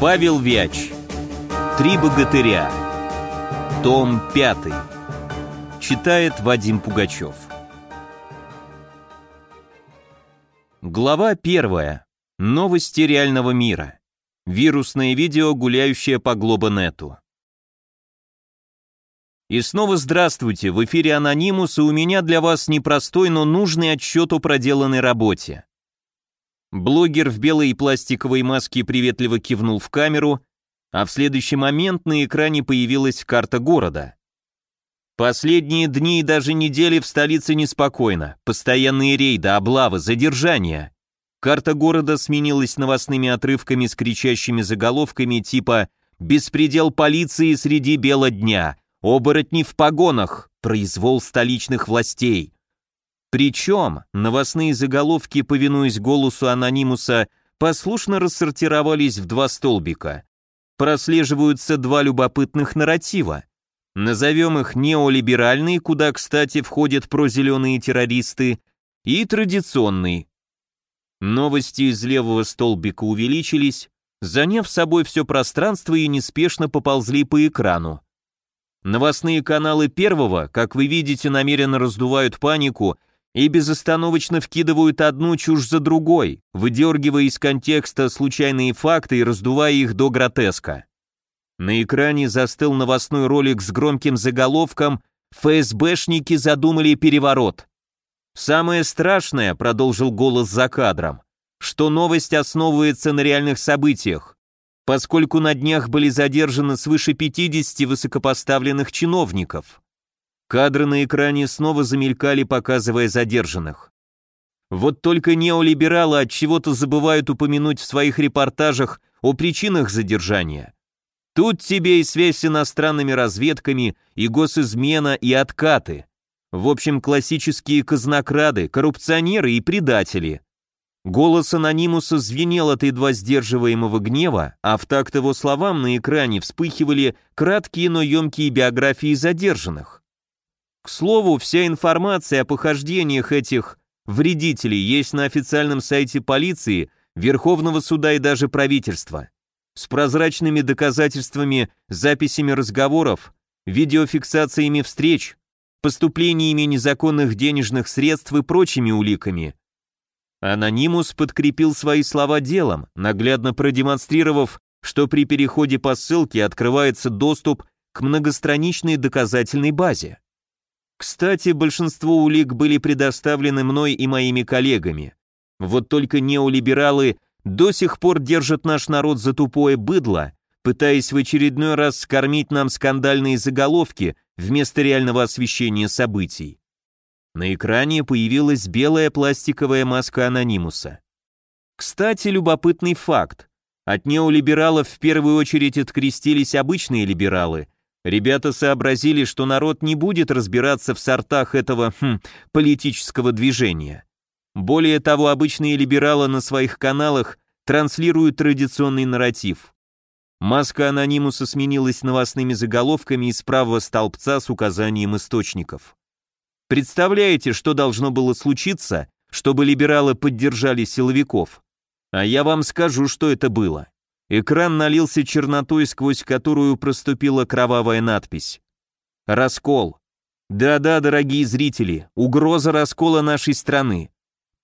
Павел Вяч. Три богатыря. Том 5. Читает Вадим Пугачев. Глава 1. Новости реального мира. Вирусное видео, гуляющее по Глобанету. И снова здравствуйте, в эфире Анонимус, и у меня для вас непростой, но нужный отчет о проделанной работе. Блогер в белой пластиковой маске приветливо кивнул в камеру, а в следующий момент на экране появилась карта города. Последние дни и даже недели в столице неспокойно. Постоянные рейды, облавы, задержания. Карта города сменилась новостными отрывками с кричащими заголовками типа «Беспредел полиции среди бела дня», Оборотни в погонах, произвол столичных властей. Причем новостные заголовки, повинуясь голосу анонимуса, послушно рассортировались в два столбика. Прослеживаются два любопытных нарратива. Назовем их неолиберальный, куда, кстати, входят прозеленые террористы, и традиционный. Новости из левого столбика увеличились, заняв собой все пространство и неспешно поползли по экрану. Новостные каналы первого, как вы видите, намеренно раздувают панику и безостановочно вкидывают одну чушь за другой, выдергивая из контекста случайные факты и раздувая их до гротеска. На экране застыл новостной ролик с громким заголовком «ФСБшники задумали переворот». «Самое страшное», — продолжил голос за кадром, «что новость основывается на реальных событиях поскольку на днях были задержаны свыше 50 высокопоставленных чиновников. Кадры на экране снова замелькали, показывая задержанных. Вот только неолибералы от чего-то забывают упомянуть в своих репортажах о причинах задержания. Тут тебе и связь с иностранными разведками, и госизмена, и откаты. В общем, классические казнокрады, коррупционеры и предатели. Голос анонимуса звенел от едва сдерживаемого гнева, а в такт его словам на экране вспыхивали краткие, но емкие биографии задержанных. Слову, вся информация о похождениях этих вредителей есть на официальном сайте полиции, Верховного суда и даже правительства. С прозрачными доказательствами, записями разговоров, видеофиксациями встреч, поступлениями незаконных денежных средств и прочими уликами – Анонимус подкрепил свои слова делом, наглядно продемонстрировав, что при переходе по ссылке открывается доступ к многостраничной доказательной базе. Кстати, большинство улик были предоставлены мной и моими коллегами. Вот только неолибералы до сих пор держат наш народ за тупое быдло, пытаясь в очередной раз скормить нам скандальные заголовки вместо реального освещения событий. На экране появилась белая пластиковая маска анонимуса. Кстати, любопытный факт. От неолибералов в первую очередь открестились обычные либералы. Ребята сообразили, что народ не будет разбираться в сортах этого хм, политического движения. Более того, обычные либералы на своих каналах транслируют традиционный нарратив. Маска анонимуса сменилась новостными заголовками из правого столбца с указанием источников. Представляете, что должно было случиться, чтобы либералы поддержали силовиков? А я вам скажу, что это было. Экран налился чернотой, сквозь которую проступила кровавая надпись. Раскол. Да-да, дорогие зрители, угроза раскола нашей страны.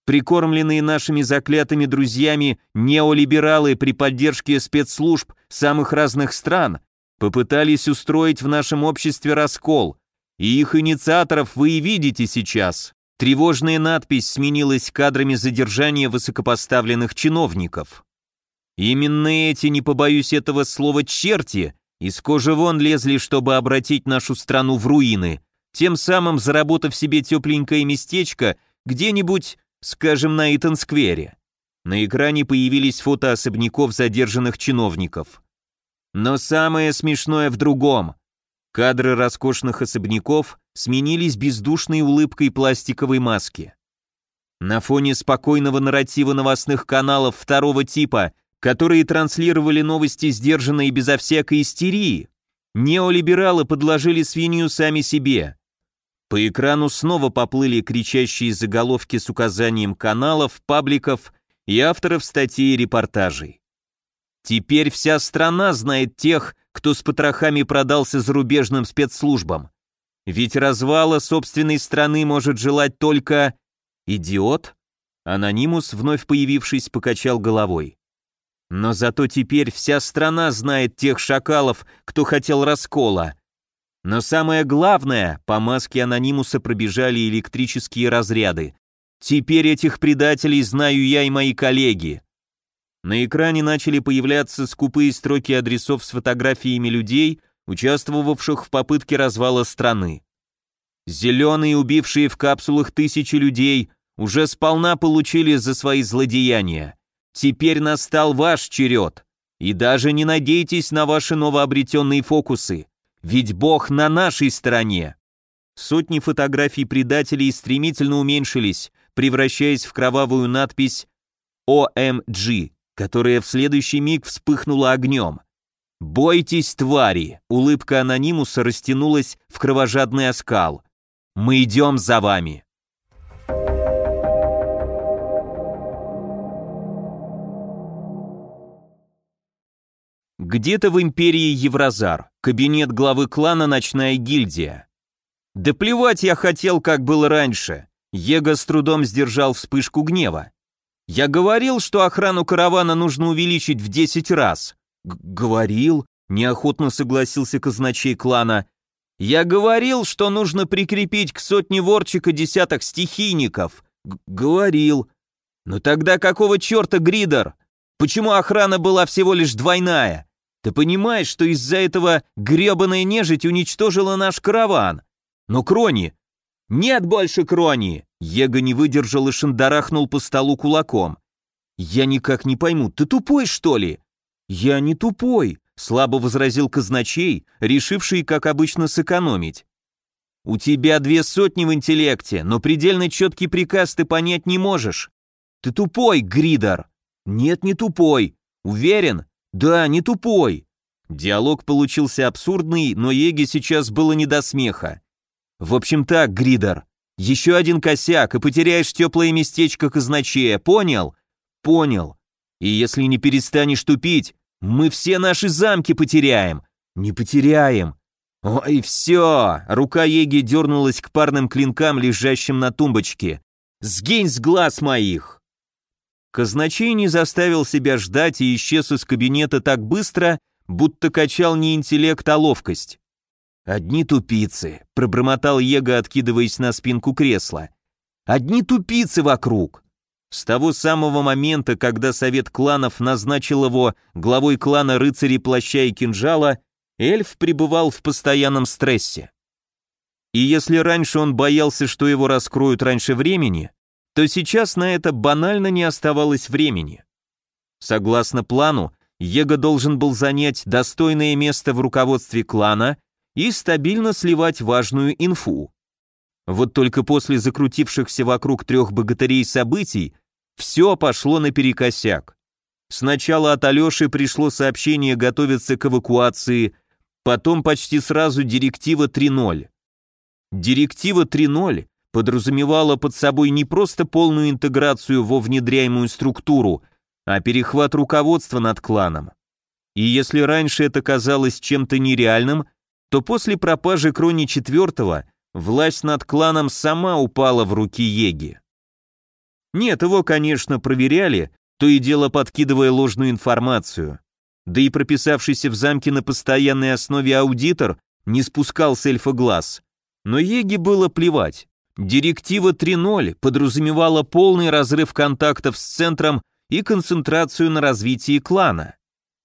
Прикормленные нашими заклятыми друзьями неолибералы при поддержке спецслужб самых разных стран попытались устроить в нашем обществе раскол, и их инициаторов вы и видите сейчас. Тревожная надпись сменилась кадрами задержания высокопоставленных чиновников. Именно эти, не побоюсь этого слова, черти, из кожи вон лезли, чтобы обратить нашу страну в руины, тем самым заработав себе тепленькое местечко где-нибудь, скажем, на Итан-сквере. На экране появились фото особняков задержанных чиновников. Но самое смешное в другом. Кадры роскошных особняков сменились бездушной улыбкой пластиковой маски. На фоне спокойного нарратива новостных каналов второго типа, которые транслировали новости сдержанно и безо всякой истерии, неолибералы подложили свинью сами себе. По экрану снова поплыли кричащие заголовки с указанием каналов, пабликов и авторов статей и репортажей. Теперь вся страна знает тех, кто с потрохами продался зарубежным спецслужбам. Ведь развала собственной страны может желать только... Идиот? Анонимус, вновь появившись, покачал головой. Но зато теперь вся страна знает тех шакалов, кто хотел раскола. Но самое главное, по маске Анонимуса пробежали электрические разряды. Теперь этих предателей знаю я и мои коллеги. На экране начали появляться скупые строки адресов с фотографиями людей, участвовавших в попытке развала страны. Зеленые, убившие в капсулах тысячи людей, уже сполна получили за свои злодеяния. Теперь настал ваш черед. И даже не надейтесь на ваши новообретенные фокусы, ведь Бог на нашей стороне. Сотни фотографий предателей стремительно уменьшились, превращаясь в кровавую надпись «ОМГ», которая в следующий миг вспыхнула огнем. «Бойтесь, твари!» Улыбка анонимуса растянулась в кровожадный оскал. «Мы идем за вами!» Где-то в империи Евразар, кабинет главы клана «Ночная гильдия». Да плевать я хотел, как было раньше. Его с трудом сдержал вспышку гнева. Я говорил, что охрану каравана нужно увеличить в 10 раз. Г говорил, неохотно согласился казначей клана. Я говорил, что нужно прикрепить к сотне ворчика десяток стихийников. Г говорил. Но тогда какого черта, Гридер? Почему охрана была всего лишь двойная? Ты понимаешь, что из-за этого гребаная нежить уничтожила наш караван? Но Крони... Нет больше Крони! Его не выдержал и шандарахнул по столу кулаком. «Я никак не пойму, ты тупой, что ли?» «Я не тупой», — слабо возразил казначей, решивший, как обычно, сэкономить. «У тебя две сотни в интеллекте, но предельно четкий приказ ты понять не можешь. Ты тупой, Гридер!» «Нет, не тупой. Уверен?» «Да, не тупой». Диалог получился абсурдный, но Еге сейчас было не до смеха. «В общем так, Гридер, еще один косяк, и потеряешь теплое местечко казначея, понял? Понял. И если не перестанешь тупить, мы все наши замки потеряем. Не потеряем. Ой, все. Рука Еги дернулась к парным клинкам, лежащим на тумбочке. Сгинь с глаз моих. Казначей не заставил себя ждать и исчез из кабинета так быстро, будто качал не интеллект, а ловкость. «Одни тупицы», — пробормотал Его, откидываясь на спинку кресла. «Одни тупицы вокруг». С того самого момента, когда совет кланов назначил его главой клана рыцарей плаща и кинжала, эльф пребывал в постоянном стрессе. И если раньше он боялся, что его раскроют раньше времени, то сейчас на это банально не оставалось времени. Согласно плану, Его должен был занять достойное место в руководстве клана и стабильно сливать важную инфу. Вот только после закрутившихся вокруг трех богатырей событий все пошло наперекосяк. Сначала от Алеши пришло сообщение готовиться к эвакуации, потом почти сразу директива 3.0. Директива 3.0 подразумевала под собой не просто полную интеграцию во внедряемую структуру, а перехват руководства над кланом. И если раньше это казалось чем-то нереальным, то после пропажи Крони IV власть над кланом сама упала в руки Еги. Нет, его, конечно, проверяли, то и дело подкидывая ложную информацию. Да и прописавшийся в замке на постоянной основе аудитор не спускал с эльфа глаз. Но Еге было плевать. Директива 3.0 подразумевала полный разрыв контактов с центром и концентрацию на развитии клана.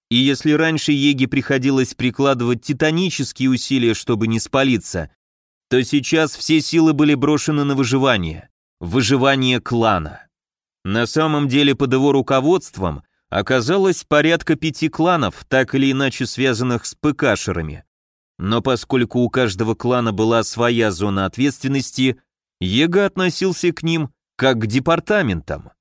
И если раньше Еге приходилось прикладывать титанические усилия, чтобы не спалиться, то сейчас все силы были брошены на выживание. Выживание клана. На самом деле под его руководством оказалось порядка пяти кланов, так или иначе связанных с ПКшерами. Но поскольку у каждого клана была своя зона ответственности, Его относился к ним как к департаментам.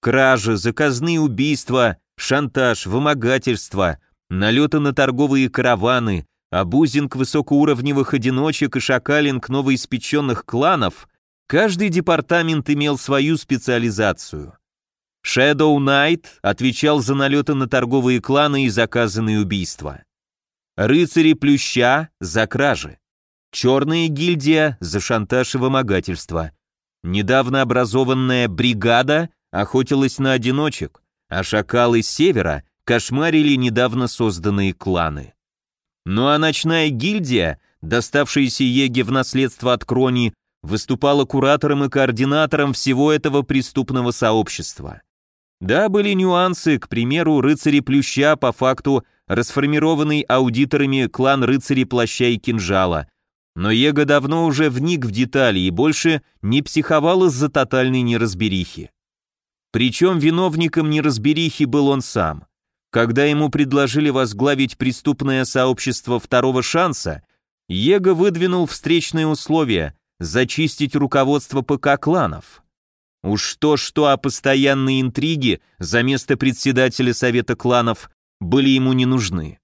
Кражи, заказные убийства, шантаж, вымогательство, налеты на торговые караваны, абузинг высокоуровневых одиночек и шакалинг новоиспеченных кланов, каждый департамент имел свою специализацию. Shadow Knight отвечал за налеты на торговые кланы и заказанные убийства. Рыцари Плюща за кражи. Черная гильдия за шантаж и вымогательство. Недавно образованная бригада охотилась на одиночек, а шакалы севера кошмарили недавно созданные кланы. Ну а ночная гильдия, доставшаяся Еге в наследство от Крони, выступала куратором и координатором всего этого преступного сообщества. Да, были нюансы, к примеру, рыцари Плюща по факту расформированный аудиторами клан рыцарей Плаща и Кинжала, но Его давно уже вник в детали и больше не психовал из-за тотальной неразберихи. Причем виновником неразберихи был он сам. Когда ему предложили возглавить преступное сообщество второго шанса, Его выдвинул встречные условия зачистить руководство ПК-кланов. Уж то-что, а постоянные интриги за место председателя Совета кланов были ему не нужны.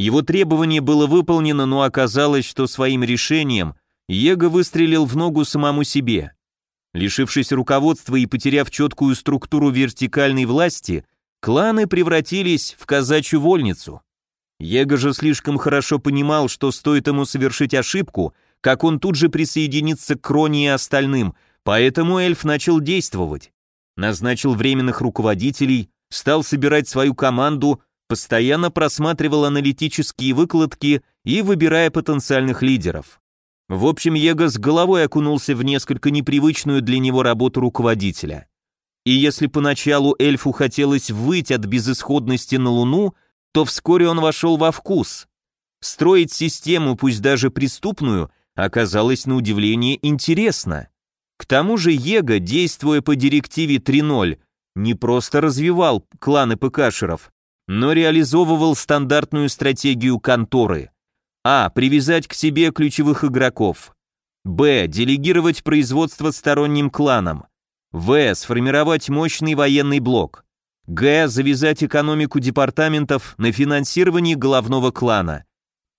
Его требование было выполнено, но оказалось, что своим решением Его выстрелил в ногу самому себе. Лишившись руководства и потеряв четкую структуру вертикальной власти, кланы превратились в казачью вольницу. Его же слишком хорошо понимал, что стоит ему совершить ошибку, как он тут же присоединится к Кроне и остальным, поэтому эльф начал действовать. Назначил временных руководителей, стал собирать свою команду, постоянно просматривал аналитические выкладки и выбирая потенциальных лидеров. В общем, Его с головой окунулся в несколько непривычную для него работу руководителя. И если поначалу эльфу хотелось выйти от безысходности на Луну, то вскоре он вошел во вкус. Строить систему, пусть даже преступную, оказалось на удивление интересно. К тому же Его, действуя по директиве 3.0, не просто развивал кланы ПКшеров, но реализовывал стандартную стратегию конторы. А. Привязать к себе ключевых игроков. Б. Делегировать производство сторонним кланам. В. Сформировать мощный военный блок. Г. Завязать экономику департаментов на финансировании головного клана.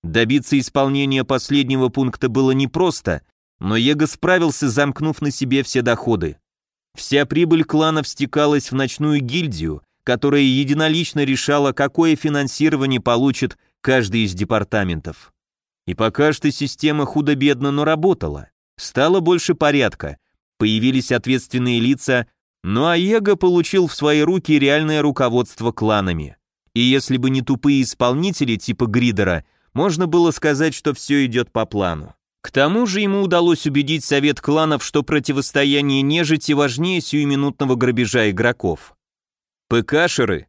Добиться исполнения последнего пункта было непросто, но Его справился, замкнув на себе все доходы. Вся прибыль кланов стекалась в ночную гильдию, которая единолично решала, какое финансирование получит каждый из департаментов. И пока что система худо-бедно, но работала. Стало больше порядка, появились ответственные лица, ну а Его получил в свои руки реальное руководство кланами. И если бы не тупые исполнители типа Гридера, можно было сказать, что все идет по плану. К тому же ему удалось убедить совет кланов, что противостояние нежити важнее сиюминутного грабежа игроков. ПКшеры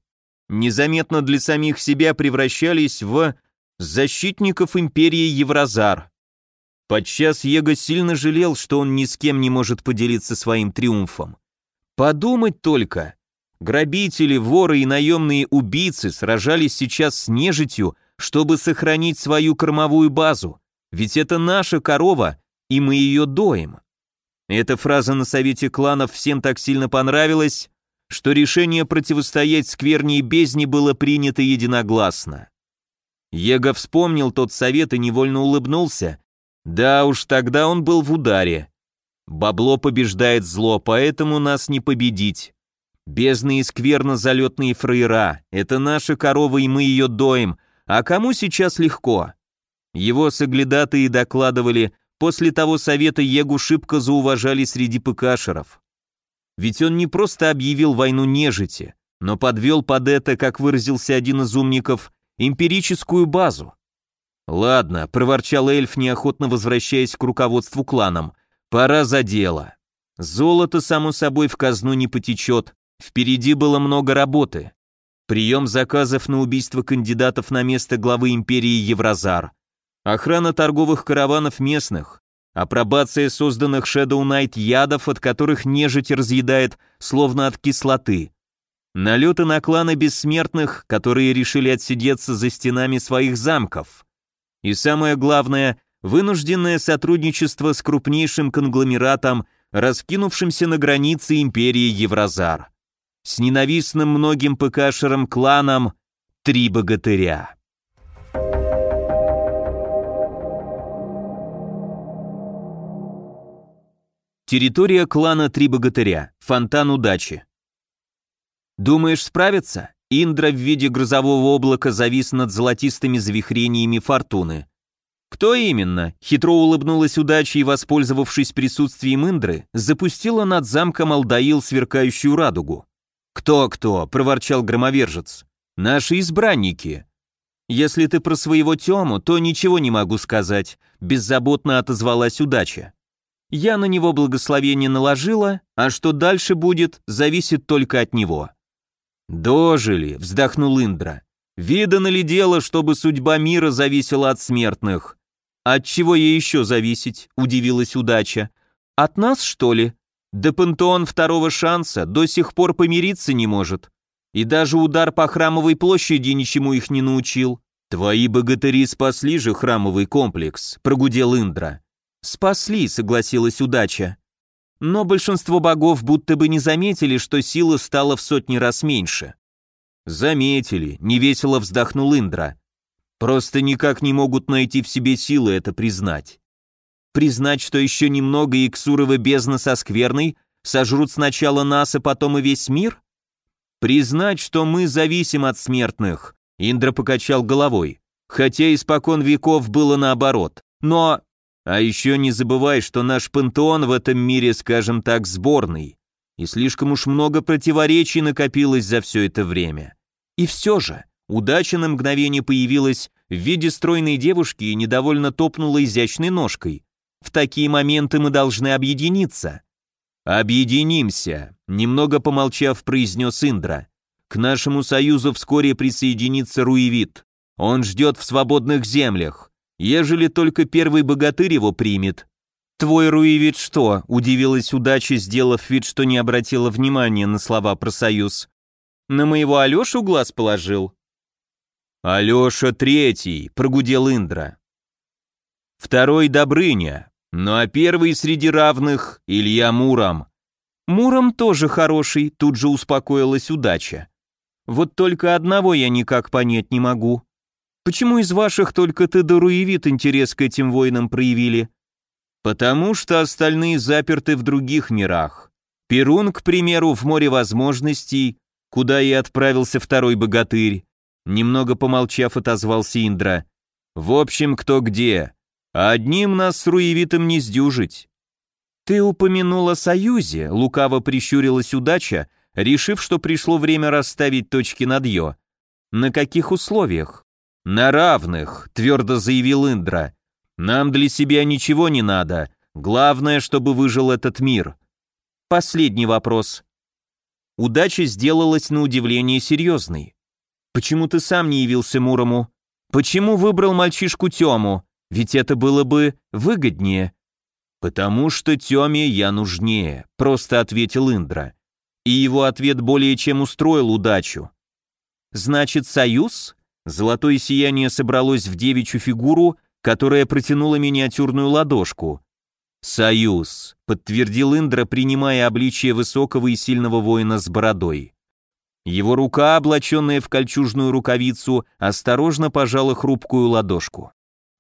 незаметно для самих себя превращались в защитников империи Евразар. Подчас Его сильно жалел, что он ни с кем не может поделиться своим триумфом. Подумать только, грабители, воры и наемные убийцы сражались сейчас с нежитью, чтобы сохранить свою кормовую базу, ведь это наша корова, и мы ее доим. Эта фраза на совете кланов всем так сильно понравилась, что решение противостоять скверне и бездне было принято единогласно. Его вспомнил тот совет и невольно улыбнулся. Да уж, тогда он был в ударе. Бабло побеждает зло, поэтому нас не победить. Бездны и скверно залетные фраера, это наша корова и мы ее доим, а кому сейчас легко? Его соглядатые докладывали, после того совета Егу шибко зауважали среди ПКшеров. Ведь он не просто объявил войну нежити, но подвел под это, как выразился один из умников, эмпирическую базу. «Ладно», — проворчал эльф, неохотно возвращаясь к руководству кланом, — «пора за дело. Золото, само собой, в казну не потечет, впереди было много работы. Прием заказов на убийство кандидатов на место главы империи Евразар, охрана торговых караванов местных, апробация созданных Shadow Knight ядов, от которых нежить разъедает, словно от кислоты, налеты на кланы бессмертных, которые решили отсидеться за стенами своих замков. И самое главное, вынужденное сотрудничество с крупнейшим конгломератом, раскинувшимся на границе империи Евразар. С ненавистным многим ПКшером кланом «Три богатыря». Территория клана Три Богатыря. Фонтан удачи. Думаешь, справится? Индра в виде грозового облака завис над золотистыми завихрениями фортуны. Кто именно? Хитро улыбнулась удача и, воспользовавшись присутствием Индры, запустила над замком Алдаил сверкающую радугу. «Кто-кто?» — проворчал громовержец. «Наши избранники». «Если ты про своего Тему, то ничего не могу сказать», — беззаботно отозвалась удача. «Я на него благословение наложила, а что дальше будет, зависит только от него». «Дожили», — вздохнул Индра. «Видано ли дело, чтобы судьба мира зависела от смертных?» «От чего ей еще зависеть?» — удивилась удача. «От нас, что ли? Да пантеон второго шанса до сих пор помириться не может. И даже удар по храмовой площади ничему их не научил. Твои богатыри спасли же храмовый комплекс», — прогудел Индра. «Спасли», — согласилась удача. Но большинство богов будто бы не заметили, что сила стала в сотни раз меньше. «Заметили», — невесело вздохнул Индра. «Просто никак не могут найти в себе силы это признать. Признать, что еще немного и Ксурова бездна со скверной сожрут сначала нас, а потом и весь мир? Признать, что мы зависим от смертных», — Индра покачал головой. «Хотя испокон веков было наоборот. Но а еще не забывай, что наш пантеон в этом мире, скажем так, сборный. И слишком уж много противоречий накопилось за все это время. И все же, удача на мгновение появилась в виде стройной девушки и недовольно топнула изящной ножкой. В такие моменты мы должны объединиться. «Объединимся», — немного помолчав, произнес Индра. «К нашему союзу вскоре присоединится Руевит. Он ждет в свободных землях ежели только первый богатырь его примет. «Твой Руевит что?» – удивилась удача, сделав вид, что не обратила внимания на слова про союз. «На моего Алешу глаз положил?» «Алеша третий», – прогудел Индра. «Второй Добрыня, ну а первый среди равных – Илья Муром». «Муром тоже хороший», – тут же успокоилась удача. «Вот только одного я никак понять не могу. Почему из ваших только ты да Руевит интерес к этим воинам проявили? Потому что остальные заперты в других мирах. Перун, к примеру, в море возможностей, куда и отправился второй богатырь. Немного помолчав, отозвался Индра. В общем, кто где. Одним нас с Руевитом не сдюжить. Ты упомянул о союзе, лукаво прищурилась удача, решив, что пришло время расставить точки над «ё». На каких условиях? «На равных», — твердо заявил Индра. «Нам для себя ничего не надо. Главное, чтобы выжил этот мир». Последний вопрос. Удача сделалась на удивление серьезной. «Почему ты сам не явился Мурому? Почему выбрал мальчишку Тему? Ведь это было бы выгоднее». «Потому что Теме я нужнее», — просто ответил Индра. И его ответ более чем устроил удачу. «Значит, союз?» Золотое сияние собралось в девичью фигуру, которая протянула миниатюрную ладошку. «Союз», — подтвердил Индра, принимая обличие высокого и сильного воина с бородой. Его рука, облаченная в кольчужную рукавицу, осторожно пожала хрупкую ладошку.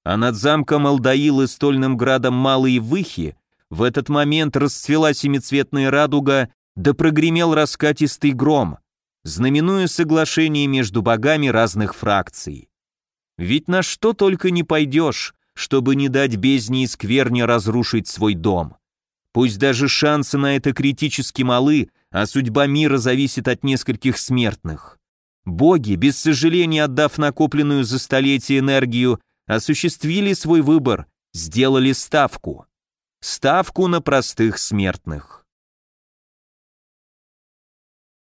А над замком Алдаил и стольным градом Малые Выхи в этот момент расцвела семицветная радуга, да прогремел раскатистый гром, знаменуя соглашение между богами разных фракций. Ведь на что только не пойдешь, чтобы не дать бездне и скверне разрушить свой дом. Пусть даже шансы на это критически малы, а судьба мира зависит от нескольких смертных. Боги, без сожаления отдав накопленную за столетие энергию, осуществили свой выбор, сделали ставку. Ставку на простых смертных.